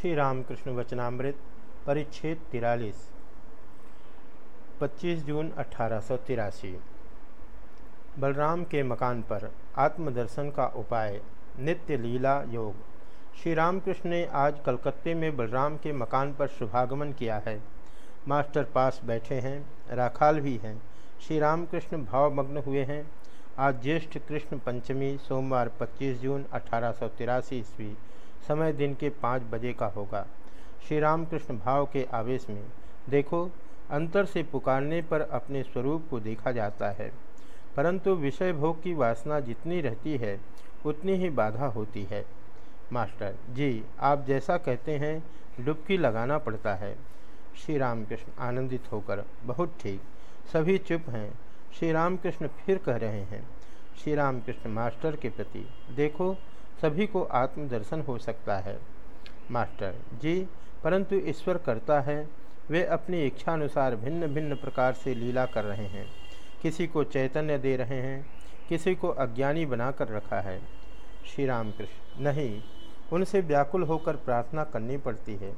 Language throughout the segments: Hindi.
श्री रामकृष्ण वचनामृत, परिच्छेद तिरालीस। 25 जून अठारह सौ तिरासी। बलराम के मकान पर आत्मदर्शन का उपाय, नित्य लीला योग। श्री रामकृष्ण ने आज कलकत्ते में बलराम के मकान पर शुभागमन किया है। मास्टर पास बैठे हैं, राखाल भी हैं। श्री रामकृष्ण भावमग्न हुए हैं। आज ज्येष्ठ कृष्ण पंचमी, सोमवार 25 जून अठारह सौ तिरासी ईस्वी। समय दिन के पाँच बजे का होगा। श्री रामकृष्ण भाव के आवेश में, देखो, अंतर से पुकारने पर अपने स्वरूप को देखा जाता है। परंतु विषय भोग की वासना जितनी रहती है, उतनी ही बाधा होती है। मास्टर, जी, आप जैसा कहते हैं, डुबकी लगाना पड़ता है। श्री रामकृष्ण आनंदित होकर, बहुत ठीक, सभी चुप हैं। श्री रामकृष्ण फिर कह रहे हैं। श्री रामकृष्ण मास्टर के प्रति, देखो सभी को आत्मदर्शन हो सकता है। मास्टर, जी, परंतु ईश्वर करता है। वे अपनी इच्छानुसार भिन्न भिन्न प्रकार से लीला कर रहे हैं। किसी को चैतन्य दे रहे हैं, किसी को अज्ञानी बनाकर रखा है। श्री रामकृष्ण नहीं, उनसे व्याकुल होकर प्रार्थना करनी पड़ती है।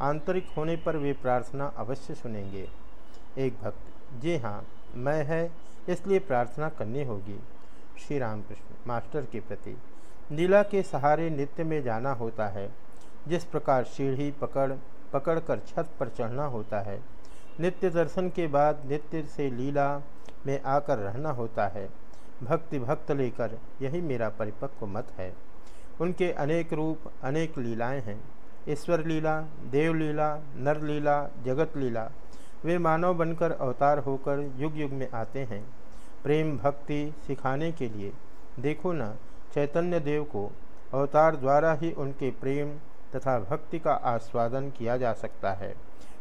आंतरिक होने पर वे प्रार्थना अवश्य सुनेंगे। एक भक्त, जी हाँ मैं है, इसलिए प्रार्थना करनी होगी। श्री रामकृष्ण मास्टर के प्रति लीला के सहारे नित्य में जाना होता है। जिस प्रकार सीढ़ी पकड़, पकड़कर छत पर चढ़ना होता है, नित्य दर्शन के बाद नित्य से लीला में आकर रहना होता है। भक्ति भक्त लेकर यही मेरा परिपक्व मत है। उनके अनेक रूप, अनेक लीलाएँ हैं। ईश्वर लीला, देव लीला, नर लीला, जगत लीला, वे मानव बनकर अवतार होकर युग युग में आते हैं। प्रेम, भक्ति सिखाने के लिए देखो ना चैतन्य देव को अवतार द्वारा ही उनके प्रेम तथा भक्ति का आस्वादन किया जा सकता है।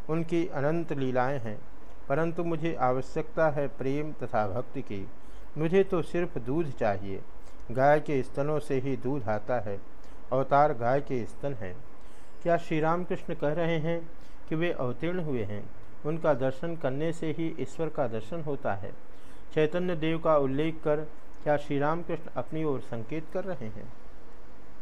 उनकी अनंत लीलाएँ हैं, परंतु मुझे आवश्यकता है प्रेम तथा भक्ति की। मुझे तो सिर्फ़ दूध चाहिए। गाय के स्तनों से ही दूध आता है। अवतार गाय के स्तन हैं। क्या श्री रामकृष्ण कह रहे हैं कि वे अवतीर्ण हुए हैं? उनका दर्शन करने से ही ईश्वर का दर्शन होता है। चैतन्य देव का उल्लेख कर क्या श्री रामकृष्ण अपनी ओर संकेत कर रहे हैं?